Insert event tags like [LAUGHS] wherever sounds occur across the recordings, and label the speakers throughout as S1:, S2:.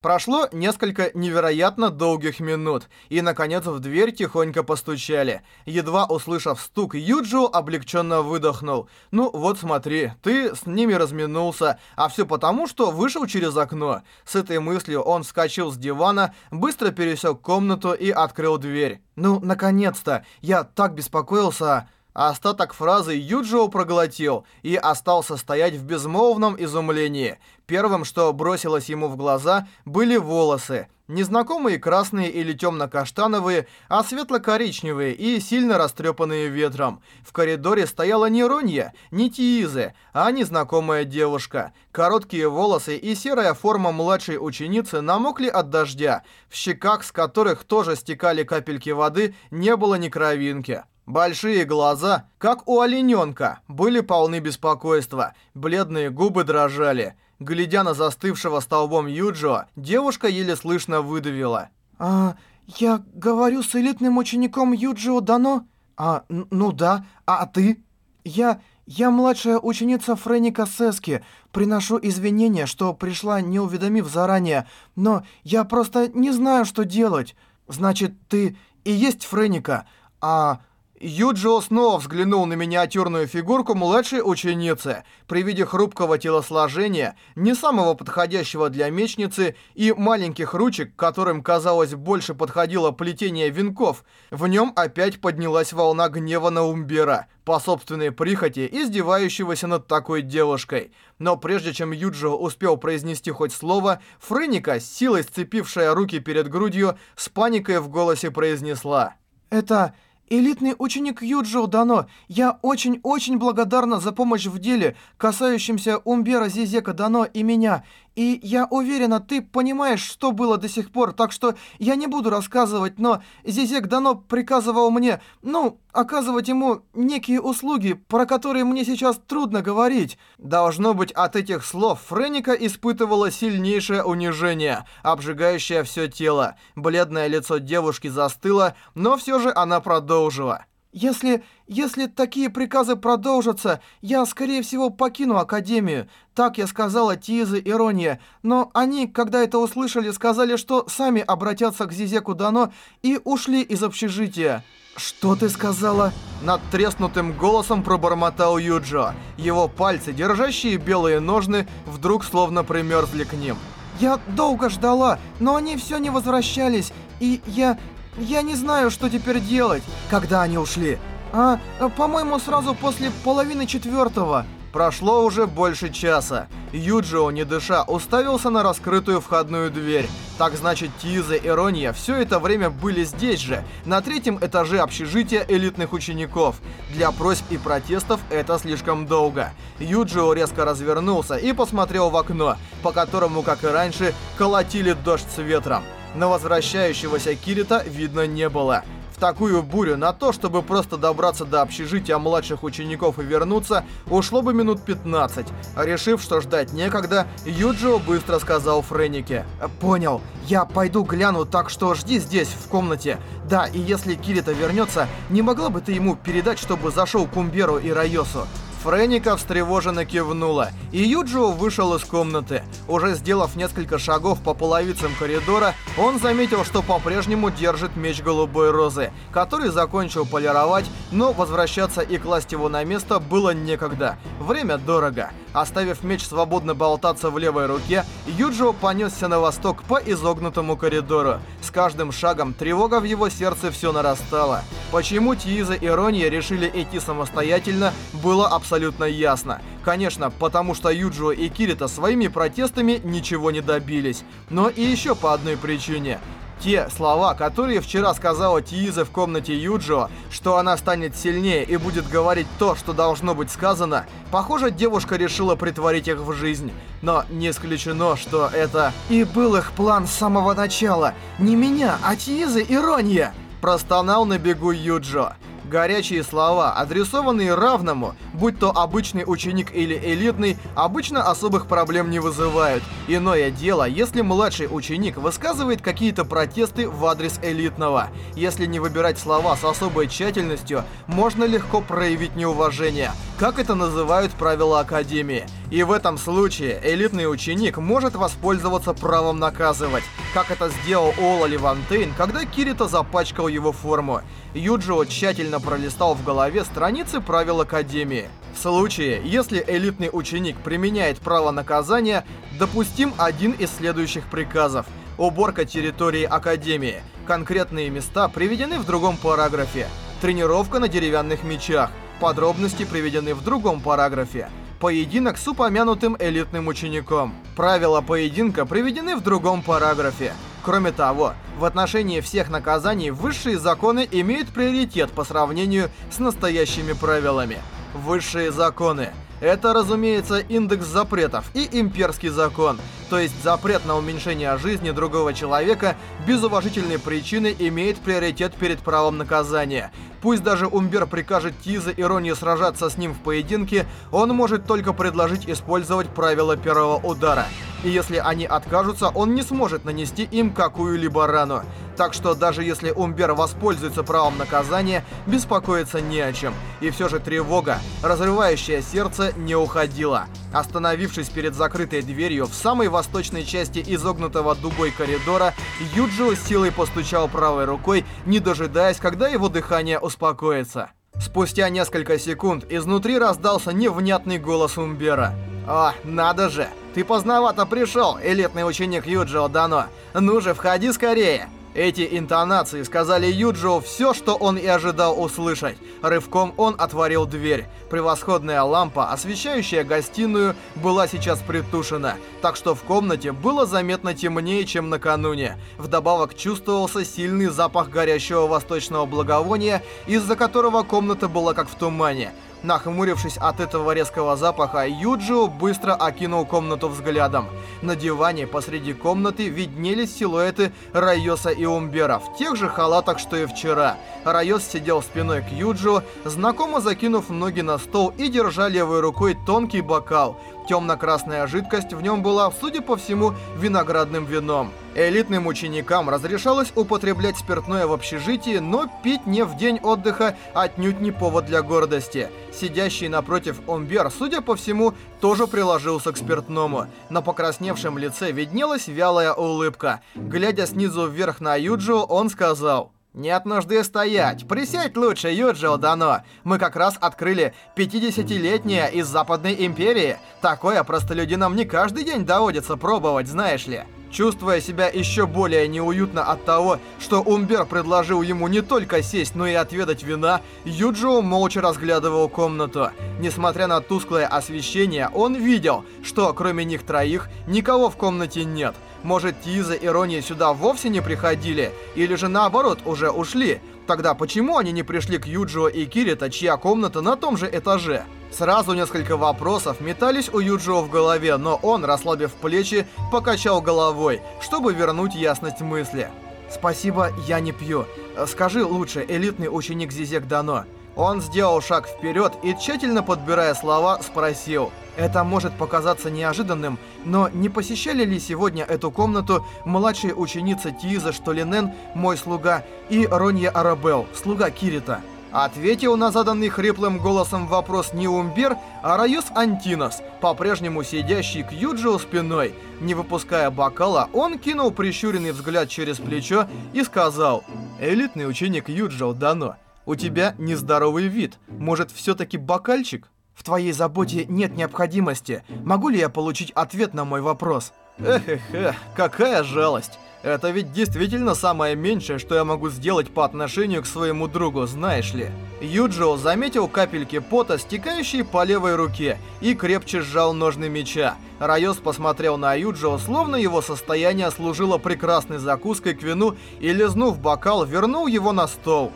S1: Прошло несколько невероятно долгих минут, и, наконец, в дверь тихонько постучали. Едва услышав стук, Юджио облегченно выдохнул. «Ну, вот смотри, ты с ними разминулся, а все потому, что вышел через окно». С этой мыслью он вскочил с дивана, быстро пересек комнату и открыл дверь. «Ну, наконец-то! Я так беспокоился!» А остаток фразы Юджио проглотил и остался стоять в безмолвном изумлении. Первым, что бросилось ему в глаза, были волосы. Незнакомые красные или темно-каштановые, а светло-коричневые и сильно растрепанные ветром. В коридоре стояла не Ронья, не Тиизы, а незнакомая девушка. Короткие волосы и серая форма младшей ученицы намокли от дождя. В щеках, с которых тоже стекали капельки воды, не было ни кровинки. Большие глаза, как у олененка, были полны беспокойства, бледные губы дрожали. Глядя на застывшего столбом Юджио, девушка еле слышно выдавила.
S2: «А, я говорю с элитным учеником Юджио Дано?» «А, ну да, а ты?» «Я... я младшая ученица Фрэника Сески. Приношу извинения, что пришла, не уведомив заранее, но я просто не знаю, что делать. Значит, ты и есть Фрэника, а
S1: Юджио снова взглянул на миниатюрную фигурку младшей ученицы. При виде хрупкого телосложения, не самого подходящего для мечницы, и маленьких ручек, которым, казалось, больше подходило плетение венков, в нем опять поднялась волна гнева на Умбера, по собственной прихоти, издевающегося над такой девушкой. Но прежде чем Юджио успел произнести хоть слово, Фрэника, силой сцепившая руки перед грудью, с паникой в голосе произнесла
S2: «Это...» Элитный ученик Юджио Дано, я очень-очень благодарна за помощь в деле, касающемся Умбера Зизека Дано и меня. И я уверена, ты понимаешь, что было до сих пор, так что я не буду рассказывать, но Зизек Дано приказывал мне, ну, оказывать ему некие услуги, про которые мне сейчас трудно говорить.
S1: Должно быть, от этих слов Френика испытывала сильнейшее унижение, обжигающее все тело. Бледное лицо девушки застыло, но все же она продолжила.
S2: Если... если такие приказы продолжатся, я, скорее всего, покину Академию. Так я сказала Тиза и Ронья. Но они, когда это услышали, сказали, что сами обратятся к Зизеку Дано и ушли из общежития.
S1: «Что ты сказала?» Над треснутым голосом пробормотал Юджо. Его пальцы, держащие белые ножны, вдруг словно примерзли к ним.
S2: «Я долго ждала, но они все не возвращались, и я... Я не знаю, что теперь делать.
S1: Когда они ушли?
S2: А, по-моему, сразу после половины четвертого.
S1: Прошло уже больше часа. Юджио, не дыша, уставился на раскрытую входную дверь. Так значит, Тиза и Ронья все это время были здесь же, на третьем этаже общежития элитных учеников. Для просьб и протестов это слишком долго. Юджио резко развернулся и посмотрел в окно, по которому, как и раньше, колотили дождь с ветром но возвращающегося Кирита видно не было. В такую бурю на то, чтобы просто добраться до общежития младших учеников и вернуться, ушло бы минут 15. Решив, что ждать некогда, Юджио быстро сказал Френике.
S2: «Понял. Я пойду гляну, так что жди здесь, в комнате. Да, и если Кирита вернется, не могла бы ты ему передать, чтобы зашел Кумберу и Райосу?
S1: Фрэника встревоженно кивнула, и Юджио вышел из комнаты. Уже сделав несколько шагов по половицам коридора, он заметил, что по-прежнему держит меч Голубой Розы, который закончил полировать, но возвращаться и класть его на место было некогда. Время дорого. Оставив меч свободно болтаться в левой руке, Юджио понесся на восток по изогнутому коридору. С каждым шагом тревога в его сердце все нарастала. Почему Тииза и Ронья решили идти самостоятельно, было абсолютно ясно. Конечно, потому что Юджио и Кирита своими протестами ничего не добились. Но и еще по одной причине – те слова, которые вчера сказала Тииза в комнате Юджио, что она станет сильнее и будет говорить то, что должно быть сказано, похоже, девушка решила притворить их в жизнь. Но не исключено, что это
S2: и был их план с самого начала. Не меня, а Тииза и Ронья.
S1: Простонал на бегу Юджо. Горячие слова, адресованные равному, будь то обычный ученик или элитный, обычно особых проблем не вызывают. Иное дело, если младший ученик высказывает какие-то протесты в адрес элитного. Если не выбирать слова с особой тщательностью, можно легко проявить неуважение, как это называют правила Академии. И в этом случае элитный ученик может воспользоваться правом наказывать, как это сделал Ола Левантейн, когда Кирита запачкал его форму. Юджио тщательно пролистал в голове страницы правил Академии. В случае, если элитный ученик применяет право наказания, допустим один из следующих приказов. Уборка территории Академии. Конкретные места приведены в другом параграфе. Тренировка на деревянных мечах. Подробности приведены в другом параграфе. Поединок с упомянутым элитным учеником. Правила поединка приведены в другом параграфе. Кроме того, в отношении всех наказаний высшие законы имеют приоритет по сравнению с настоящими правилами. Высшие законы. Это, разумеется, индекс запретов и имперский закон, то есть запрет на уменьшение жизни другого человека без уважительной причины имеет приоритет перед правом наказания. Пусть даже Умбер прикажет Тизе Иронии сражаться с ним в поединке, он может только предложить использовать правила первого удара. И если они откажутся, он не сможет нанести им какую-либо рану. Так что даже если Умбер воспользуется правом наказания, беспокоиться не о чем. И все же тревога, разрывающая сердце, не уходила. Остановившись перед закрытой дверью в самой восточной части изогнутого дугой коридора, Юджио силой постучал правой рукой, не дожидаясь, когда его дыхание успокоится. Спустя несколько секунд изнутри раздался невнятный голос Умбера. «О, надо же! Ты поздновато пришел, элитный ученик Юджио Дано! Ну же, входи скорее!» Эти интонации сказали Юджио все, что он и ожидал услышать. Рывком он отворил дверь. Превосходная лампа, освещающая гостиную, была сейчас притушена, так что в комнате было заметно темнее, чем накануне. Вдобавок чувствовался сильный запах горящего восточного благовония, из-за которого комната была как в тумане. Нахмурившись от этого резкого запаха, Юджио быстро окинул комнату взглядом. На диване посреди комнаты виднелись силуэты Райоса и Умбера в тех же халатах, что и вчера. Райос сидел спиной к Юджио, знакомо закинув ноги на стол и держа левой рукой тонкий бокал. Темно-красная жидкость в нем была, судя по всему, виноградным вином. Элитным ученикам разрешалось употреблять спиртное в общежитии, но пить не в день отдыха отнюдь не повод для гордости. Сидящий напротив Омбер, судя по всему, тоже приложился к спиртному. На покрасневшем лице виднелась вялая улыбка. Глядя снизу вверх на Юджио, он сказал... «Нет нужды стоять. Присядь лучше, Юджио Дано. Мы как раз открыли 50-летнее из Западной Империи. Такое простолюдинам не каждый день доводится пробовать, знаешь ли». Чувствуя себя еще более неуютно от того, что Умбер предложил ему не только сесть, но и отведать вина, Юджио молча разглядывал комнату. Несмотря на тусклое освещение, он видел, что кроме них троих никого в комнате нет. Может, Тиза и Рони сюда вовсе не приходили, или же наоборот уже ушли. Тогда почему они не пришли к Юджио и Кирита, чья комната на том же этаже? Сразу несколько вопросов метались у Юджио в голове, но он, расслабив плечи, покачал головой, чтобы вернуть ясность мысли. «Спасибо, я не пью. Скажи лучше, элитный ученик Зизек Дано». Он сделал шаг вперед и, тщательно подбирая слова, спросил. Это может показаться неожиданным, но не посещали ли сегодня эту комнату младшая ученица Тиза Штолинен, мой слуга, и Ронья Арабел, слуга Кирита? Ответил на заданный хриплым голосом вопрос не Умбер, а Раюс Антинос, по-прежнему сидящий к Юджио спиной. Не выпуская бокала, он кинул прищуренный взгляд через плечо и сказал «Элитный ученик Юджио Дано, у тебя нездоровый вид. Может, все-таки бокальчик?» В твоей заботе нет необходимости. Могу ли я получить ответ на мой вопрос? Эх-эх-эх, какая жалость. Это ведь действительно самое меньшее, что я могу сделать по отношению к своему другу, знаешь ли. Юджио заметил капельки пота, стекающие по левой руке, и крепче сжал ножны меча. Райос посмотрел на Юджио, словно его состояние служило прекрасной закуской к вину, и, лизнув бокал, вернул его на стол.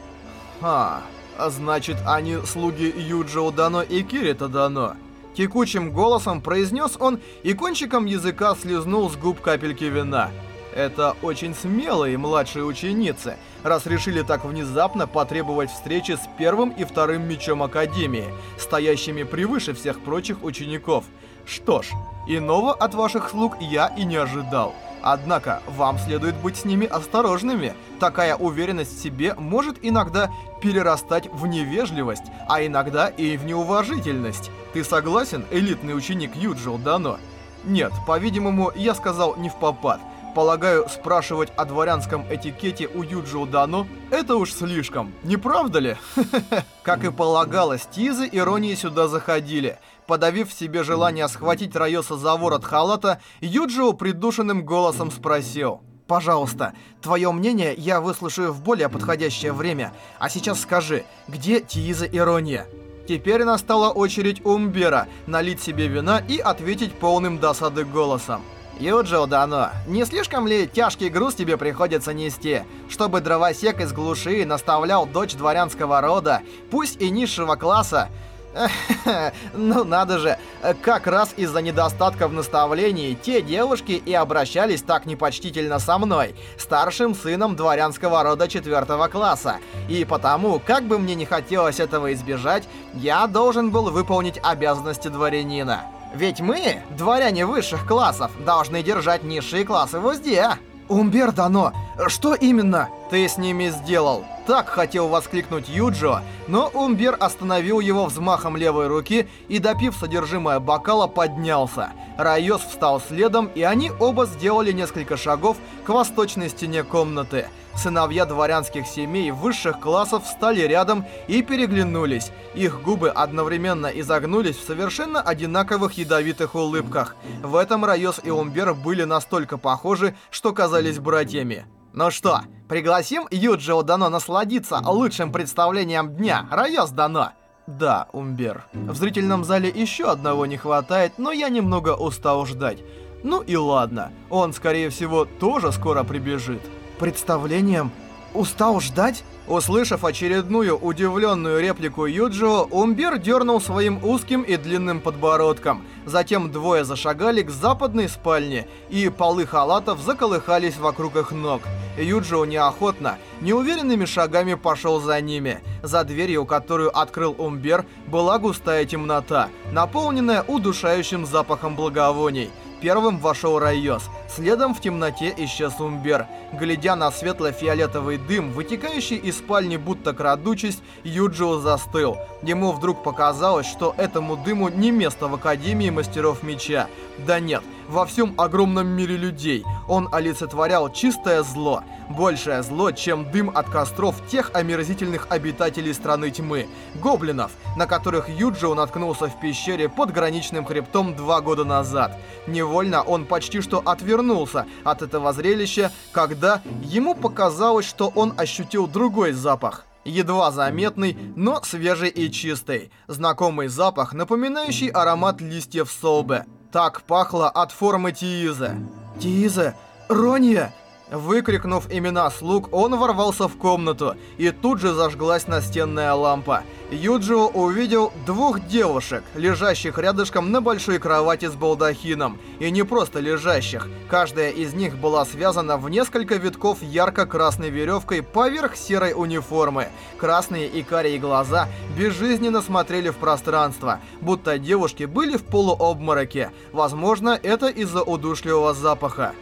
S1: Ха... А значит, они слуги Юджио Дано и Кирита Дано. Текучим голосом произнес он и кончиком языка слезнул с губ капельки вина. Это очень смелые младшие ученицы, раз решили так внезапно потребовать встречи с первым и вторым мечом Академии, стоящими превыше всех прочих учеников. Что ж, иного от ваших слуг я и не ожидал. Однако, вам следует быть с ними осторожными. Такая уверенность в себе может иногда перерастать в невежливость, а иногда и в неуважительность. Ты согласен, элитный ученик Юджио Дано? Нет, по-видимому, я сказал не в попад. Полагаю, спрашивать о дворянском этикете у Юджио Дано – это уж слишком, не правда ли? [LAUGHS] Как и полагалось, Тизы иронии сюда заходили. Подавив в себе желание схватить Райоса за ворот халата, Юджио придушенным голосом спросил.
S2: Пожалуйста, твое мнение я выслушаю в более подходящее время. А сейчас скажи, где Тииза Ирония?
S1: Теперь настала очередь Умбера налить себе вина и ответить полным досады голосом. Юджио Дано, не слишком ли тяжкий груз тебе приходится нести, чтобы дровосек из глуши наставлял дочь дворянского рода, пусть и низшего класса, [LAUGHS] ну надо же, как раз из-за недостатка в наставлении те девушки и обращались так непочтительно со мной, старшим сыном дворянского рода четвертого класса. И потому, как бы мне не хотелось этого избежать, я должен был выполнить обязанности дворянина. Ведь мы, дворяне высших классов, должны держать низшие классы в узде.
S2: Умбер Дано, что именно
S1: ты с ними сделал? Так хотел воскликнуть Юджо, но Умбер остановил его взмахом левой руки и, допив содержимое бокала, поднялся. Райос встал следом, и они оба сделали несколько шагов к восточной стене комнаты. Сыновья дворянских семей высших классов встали рядом и переглянулись. Их губы одновременно изогнулись в совершенно одинаковых ядовитых улыбках. В этом Райос и Умбер были настолько похожи, что казались братьями. Ну что, пригласим Юджио Дано насладиться лучшим представлением дня, Райос Дано? Да, Умбер. В зрительном зале еще одного не хватает, но я немного устал ждать. Ну и ладно, он, скорее всего, тоже скоро прибежит
S2: представлением устал ждать?
S1: Услышав очередную удивленную реплику Юджио, Умбер дернул своим узким и длинным подбородком. Затем двое зашагали к западной спальне, и полы халатов заколыхались вокруг их ног. Юджио неохотно, неуверенными шагами пошел за ними. За дверью, которую открыл Умбер, была густая темнота, наполненная удушающим запахом благовоний. Первым вошел Райос, следом в темноте исчез Умбер. Глядя на светло-фиолетовый дым, вытекающий из спальни будто крадучись, Юджио застыл. Ему вдруг показалось, что этому дыму не место в Академии Мастеров Меча. Да нет, во всем огромном мире людей. Он олицетворял чистое зло. Большее зло, чем дым от костров тех омерзительных обитателей страны тьмы. Гоблинов, на которых Юджио наткнулся в пещере под граничным хребтом два года назад. Невольно он почти что отвернулся от этого зрелища, когда ему показалось, что он ощутил другой запах. Едва заметный, но свежий и чистый. Знакомый запах, напоминающий аромат листьев солбы. Так пахло от формы Тииза.
S2: Тииза! Ронья!
S1: Выкрикнув имена слуг, он ворвался в комнату, и тут же зажглась настенная лампа. Юджио увидел двух девушек, лежащих рядышком на большой кровати с балдахином. И не просто лежащих. Каждая из них была связана в несколько витков ярко-красной веревкой поверх серой униформы. Красные и карие глаза безжизненно смотрели в пространство, будто девушки были в полуобмороке. Возможно, это из-за удушливого запаха.